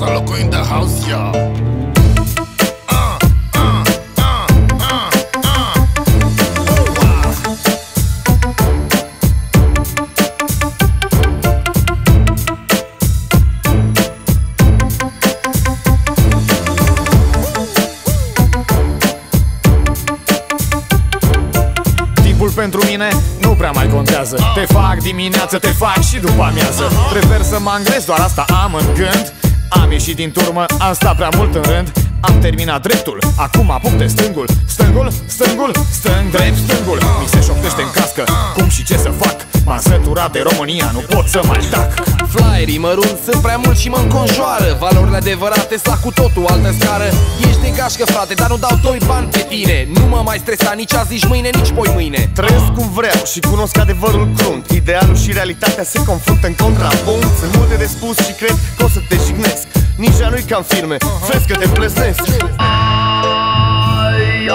casa, loco in the house. Yeah. pentru mine nu prea mai contează Te fac dimineață, te fac și după amiază Prefer să mă angrez doar asta am în gând am ieșit din turmă, am stat prea mult în rând am terminat dreptul, acum apuc de stângul Stângul, stângul, stâng, drept, stângul. Mi se șoptește în cască, cum și ce să fac? M-am săturat de România, nu pot să mai tac Flyerii mărunt sunt prea mult și mă înconjoară. Valorile adevărate sa cu totul altă scară. Ești de gașcă frate, dar nu dau doi bani pe tine. Nu mă mai stresa nici azi, nici mâine, nici poi mâine. Trăiesc cum vreau și cunosc adevărul crunt. Idealul și realitatea se confruntă în contrapunct. Sunt multe de spus și cred că o să te jignesc. Nici nu-i ca în filme, vezi că te plăznesc. Ai,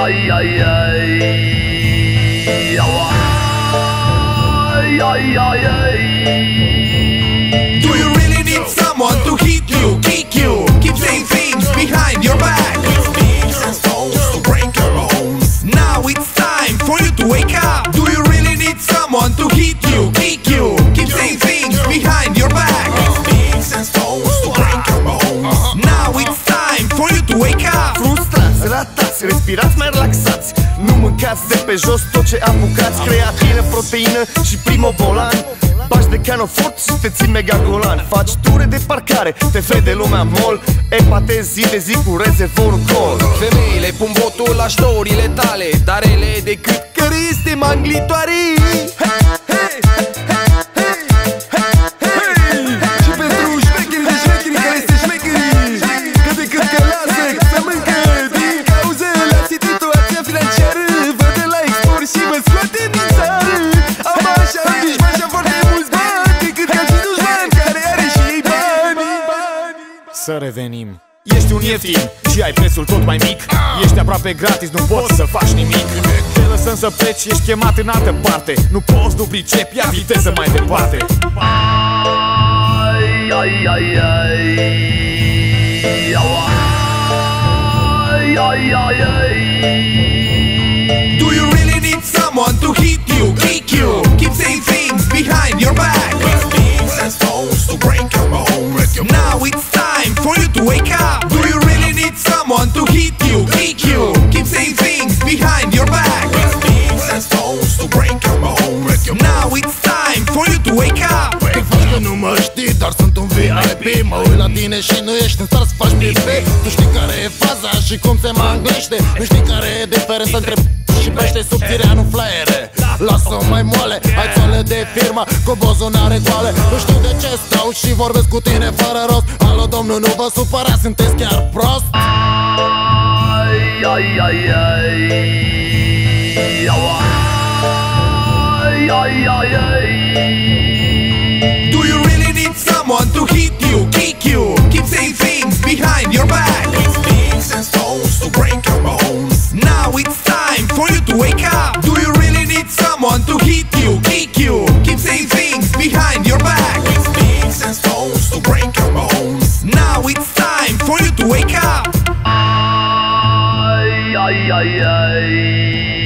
ai, ai, ai. Ay, ay, ay. Wake up. Frustrați, ratați, respirați mai relaxați. Nu mâncați de pe jos tot ce apucați. Creatină, proteină și primobolan. Bași de canofort și te ții mega golan. Faci ture de parcare, te vede lumea mol. Epate zi de zi cu rezervorul gol Femeile pun botul la ștorile tale Dar ele decât căriste manglitoare Să revenim. Ești un ieftin și ai prețul tot mai mic. Ești aproape gratis, nu poți să faci nimic. Te lăsăm să pleci, ești chemat în altă parte. Nu poți, nu pricepi, ia viteză mai departe. Ai, ai, ai, ai. Ai, ai, ai, Do you really need someone to hit wake up. Te faci că nu mă știi, dar sunt un VIP Mă uit la tine și nu ești în start să faci pipi. Tu știi care e faza și cum se manglește Nu știi care e diferența între și pește subțirea, nu flyere. Lasă-o mai moale, ai țoale de firmă Cu bozunare goale. Nu știu de ce stau și vorbesc cu tine fără rost. Alo domnul, nu vă supărați, sunteți chiar prost? Ai, ai, ai, ai. Ai, ai, Do you really need someone to hit you, kick you, keep saying things behind your back? With sticks and stones to break your bones. Now it's time for you to wake up. Do you really need someone to hit you, kick you, keep saying things behind your back? With sticks and stones to break your bones. Now it's time for you to wake up. Ay, ay, ay, ay.